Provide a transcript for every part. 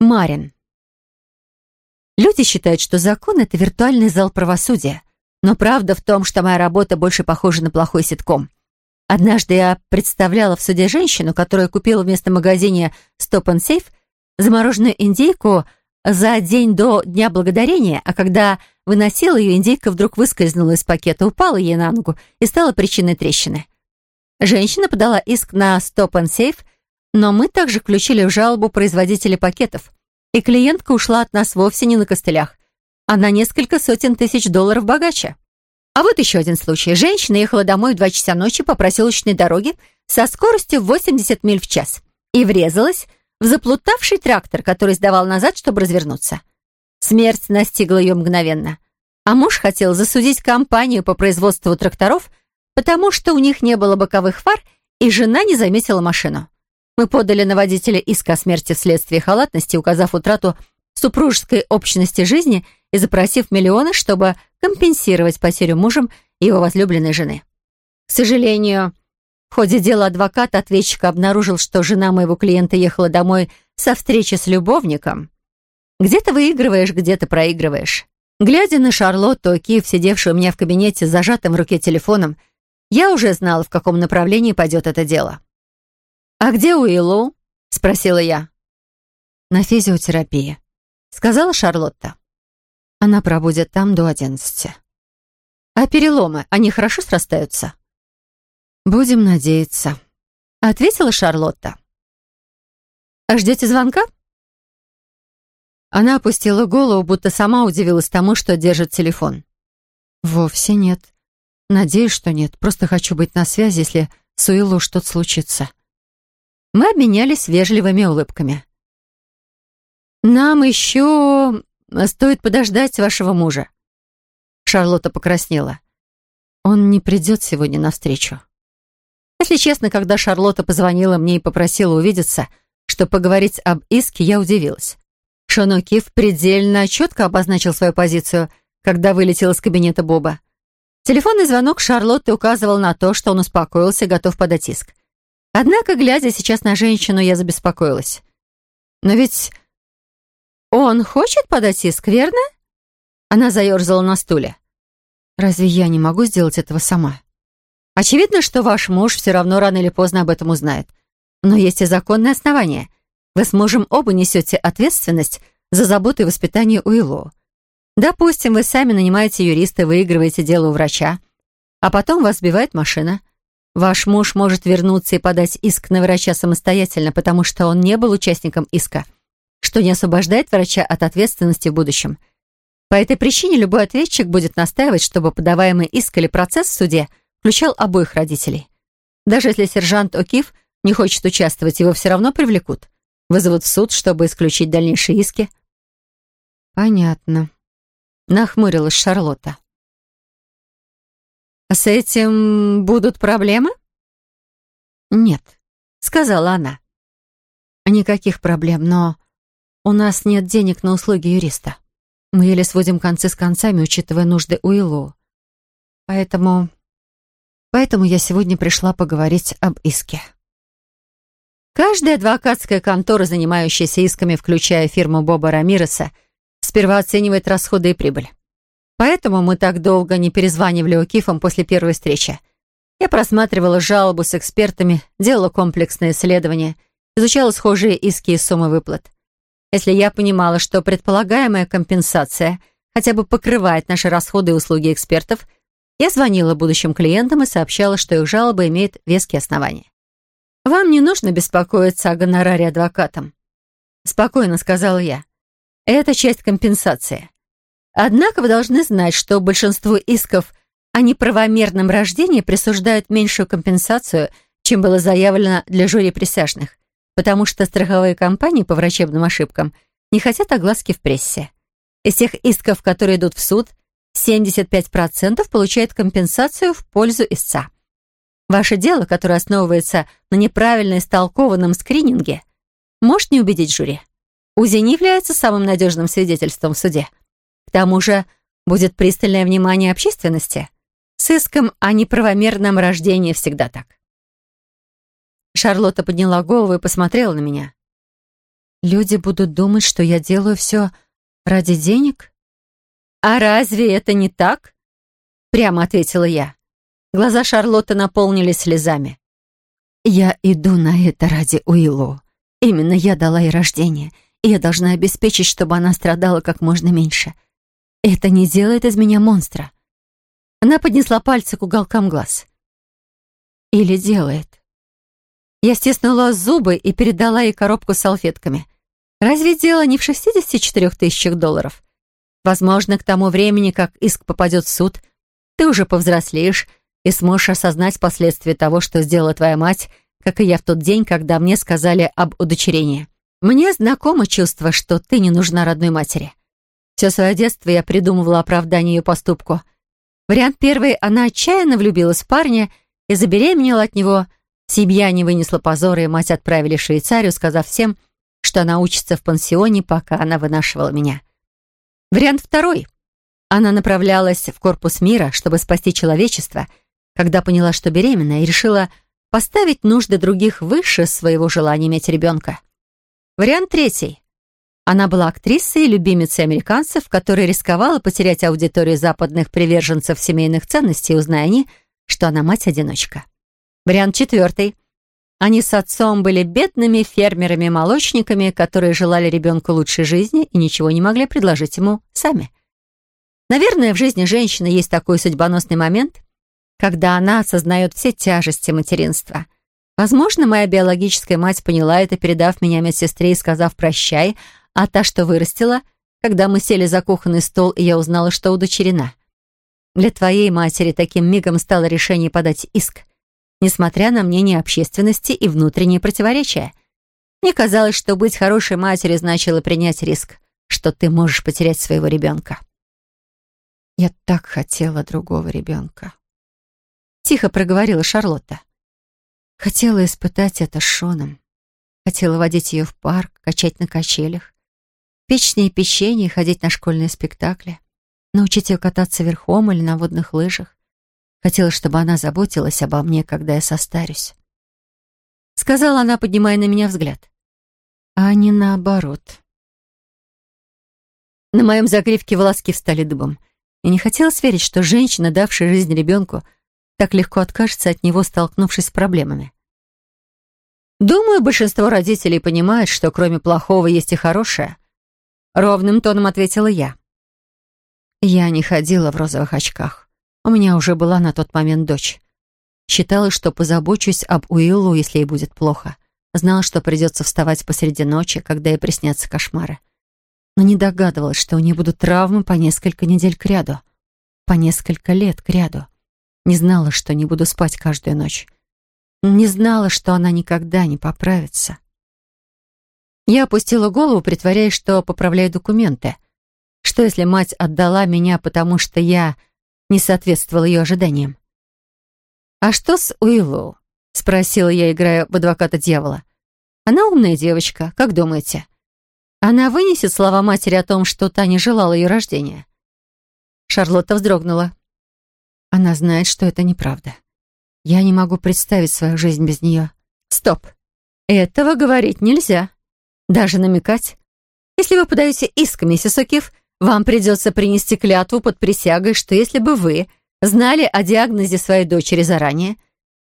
Марин. Люди считают, что закон — это виртуальный зал правосудия. Но правда в том, что моя работа больше похожа на плохой ситком. Однажды я представляла в суде женщину, которая купила вместо магазине «Stop and Safe» замороженную индейку за день до Дня Благодарения, а когда выносила ее, индейка вдруг выскользнула из пакета, упала ей на ногу и стала причиной трещины. Женщина подала иск на «Stop and Safe» Но мы также включили в жалобу производителя пакетов, и клиентка ушла от нас вовсе не на костылях, а на несколько сотен тысяч долларов богаче. А вот еще один случай. Женщина ехала домой в 2 часа ночи по проселочной дороге со скоростью 80 миль в час и врезалась в заплутавший трактор, который сдавал назад, чтобы развернуться. Смерть настигла ее мгновенно. А муж хотел засудить компанию по производству тракторов, потому что у них не было боковых фар, и жена не заметила машину. Мы подали на водителя иск о смерти вследствие халатности, указав утрату супружеской общности жизни и запросив миллионы, чтобы компенсировать потерю мужем и его возлюбленной жены. К сожалению, в ходе дела адвокат ответчика обнаружил, что жена моего клиента ехала домой со встречи с любовником. Где-то выигрываешь, где-то проигрываешь. Глядя на Шарлотту Киев, сидевшую у меня в кабинете с зажатым в руке телефоном, я уже знала, в каком направлении пойдет это дело. «А где Уиллу? — спросила я. «На физиотерапии», — сказала Шарлотта. «Она пробудет там до одиннадцати». «А переломы, они хорошо срастаются?» «Будем надеяться», — ответила Шарлотта. «А ждете звонка?» Она опустила голову, будто сама удивилась тому, что держит телефон. «Вовсе нет. Надеюсь, что нет. Просто хочу быть на связи, если с Уиллу что-то случится. Мы обменялись вежливыми улыбками. «Нам еще э, стоит подождать вашего мужа». Шарлотта покраснела. «Он не придет сегодня навстречу». Если честно, когда Шарлотта позвонила мне и попросила увидеться, чтобы поговорить об иске, я удивилась. Шон О'Кив предельно четко обозначил свою позицию, когда вылетел из кабинета Боба. Телефонный звонок Шарлотты указывал на то, что он успокоился и готов подать иск. Однако, глядя сейчас на женщину, я забеспокоилась. «Но ведь он хочет подать иск, верно?» Она заерзала на стуле. «Разве я не могу сделать этого сама?» «Очевидно, что ваш муж все равно рано или поздно об этом узнает. Но есть и законные основания. Вы с мужем оба несете ответственность за заботу и воспитание Уиллоу. Допустим, вы сами нанимаете юриста, выигрываете дело у врача, а потом вас сбивает машина». Ваш муж может вернуться и подать иск на врача самостоятельно, потому что он не был участником иска, что не освобождает врача от ответственности в будущем. По этой причине любой ответчик будет настаивать, чтобы подаваемый иск или процесс в суде включал обоих родителей. Даже если сержант О'Кив не хочет участвовать, его все равно привлекут. Вызовут в суд, чтобы исключить дальнейшие иски. «Понятно», — нахмурилась Шарлотта. А с этим будут проблемы? Нет, сказала она. Никаких проблем, но у нас нет денег на услуги юриста. Мы еле сводим концы с концами, учитывая нужды Уиллу. Поэтому... Поэтому я сегодня пришла поговорить об иске. Каждая адвокатская контора, занимающаяся исками, включая фирму Боба Рамиреса, сперва оценивает расходы и прибыль. Поэтому мы так долго не перезванивали у Окифом после первой встречи. Я просматривала жалобу с экспертами, делала комплексные исследования, изучала схожие иски и суммы выплат. Если я понимала, что предполагаемая компенсация хотя бы покрывает наши расходы и услуги экспертов, я звонила будущим клиентам и сообщала, что их жалобы имеют веские основания. «Вам не нужно беспокоиться о гонораре адвокатам», — спокойно сказала я. «Это часть компенсации. Однако вы должны знать, что большинству исков о неправомерном рождении присуждают меньшую компенсацию, чем было заявлено для жюри присяжных, потому что страховые компании по врачебным ошибкам не хотят огласки в прессе. Из тех исков, которые идут в суд, 75% получают компенсацию в пользу истца. Ваше дело, которое основывается на неправильно истолкованном скрининге, может не убедить жюри. УЗИ не является самым надежным свидетельством в суде – к тому же будет пристальное внимание общественности. С иском о неправомерном рождении всегда так. Шарлотта подняла голову и посмотрела на меня. «Люди будут думать, что я делаю все ради денег?» «А разве это не так?» Прямо ответила я. Глаза Шарлотты наполнились слезами. «Я иду на это ради Уиллу. Именно я дала ей рождение, и я должна обеспечить, чтобы она страдала как можно меньше. Это не делает из меня монстра. Она поднесла пальцы к уголкам глаз. Или делает. Я стеснула зубы и передала ей коробку с салфетками. Разве дело не в 64 тысячах долларов? Возможно, к тому времени, как иск попадет в суд, ты уже повзрослеешь и сможешь осознать последствия того, что сделала твоя мать, как и я в тот день, когда мне сказали об удочерении. Мне знакомо чувство, что ты не нужна родной матери. Все свое детство я придумывала оправдание ее поступку. Вариант первый — она отчаянно влюбилась в парня и забеременела от него. Семья не вынесла позора, и мать отправили в Швейцарию, сказав всем, что она учится в пансионе, пока она вынашивала меня. Вариант второй. Она направлялась в корпус мира, чтобы спасти человечество, когда поняла, что беременна, и решила поставить нужды других выше своего желания иметь ребенка. Вариант третий. Она была актрисой и любимицей американцев, которая рисковала потерять аудиторию западных приверженцев семейных ценностей, узная они, что она мать-одиночка. Вариант четвертый. Они с отцом были бедными фермерами-молочниками, которые желали ребенку лучшей жизни и ничего не могли предложить ему сами. Наверное, в жизни женщины есть такой судьбоносный момент, когда она осознает все тяжести материнства. Возможно, моя биологическая мать поняла это, передав меня медсестре и сказав «прощай», а та, что вырастила, когда мы сели за кухонный стол, и я узнала, что удочерена. Для твоей матери таким мигом стало решение подать иск, несмотря на мнение общественности и внутренние противоречия. Мне казалось, что быть хорошей матерью значило принять риск, что ты можешь потерять своего ребенка. Я так хотела другого ребенка. Тихо проговорила Шарлотта. Хотела испытать это с Шоном. Хотела водить ее в парк, качать на качелях, печь с ней печенье ходить на школьные спектакли, научить ее кататься верхом или на водных лыжах. Хотела, чтобы она заботилась обо мне, когда я состарюсь. Сказала она, поднимая на меня взгляд. А не наоборот. На моем загривке волоски встали дыбом. И не хотелось верить, что женщина, давшая жизнь ребенку, так легко откажется от него, столкнувшись с проблемами. Думаю, большинство родителей понимает, что кроме плохого есть и хорошее. Ровным тоном ответила я. Я не ходила в розовых очках. У меня уже была на тот момент дочь. Считала, что позабочусь об Уиллу, если ей будет плохо. Знала, что придется вставать посреди ночи, когда ей приснятся кошмары. Но не догадывалась, что у нее будут травмы по несколько недель кряду. По несколько лет кряду. Не знала, что не буду спать каждую ночь. Не знала, что она никогда не поправится. Я опустила голову, притворяясь, что поправляю документы. Что если мать отдала меня, потому что я не соответствовала ее ожиданиям? «А что с Уиллоу?» — спросила я, играя в адвоката дьявола. «Она умная девочка, как думаете? Она вынесет слова матери о том, что та не желала ее рождения?» Шарлотта вздрогнула. «Она знает, что это неправда. Я не могу представить свою жизнь без нее». «Стоп! Этого говорить нельзя!» Даже намекать? Если вы подаете иск, миссис Окиф, вам придется принести клятву под присягой, что если бы вы знали о диагнозе своей дочери заранее,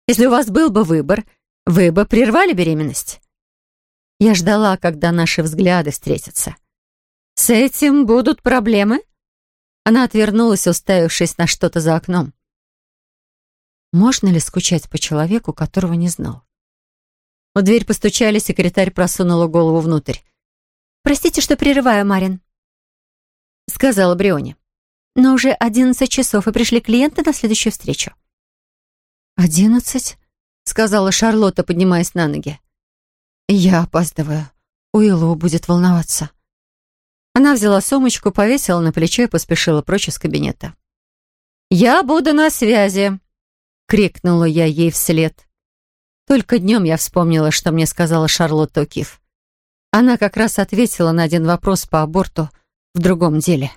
если у вас был бы выбор, вы бы прервали беременность. Я ждала, когда наши взгляды встретятся. «С этим будут проблемы?» Она отвернулась, уставившись на что-то за окном. Можно ли скучать по человеку, которого не знал? В дверь постучали, секретарь просунула голову внутрь. «Простите, что прерываю, Марин», — сказала Брионе. «Но уже одиннадцать часов, и пришли клиенты на следующую встречу». «Одиннадцать?» — сказала Шарлотта, поднимаясь на ноги. «Я опаздываю. Уиллоу будет волноваться». Она взяла сумочку, повесила на плечо и поспешила прочь из кабинета. «Я буду на связи!» — крикнула я ей вслед. Только днем я вспомнила, что мне сказала Шарлотта Кив. Она как раз ответила на один вопрос по аборту в другом деле.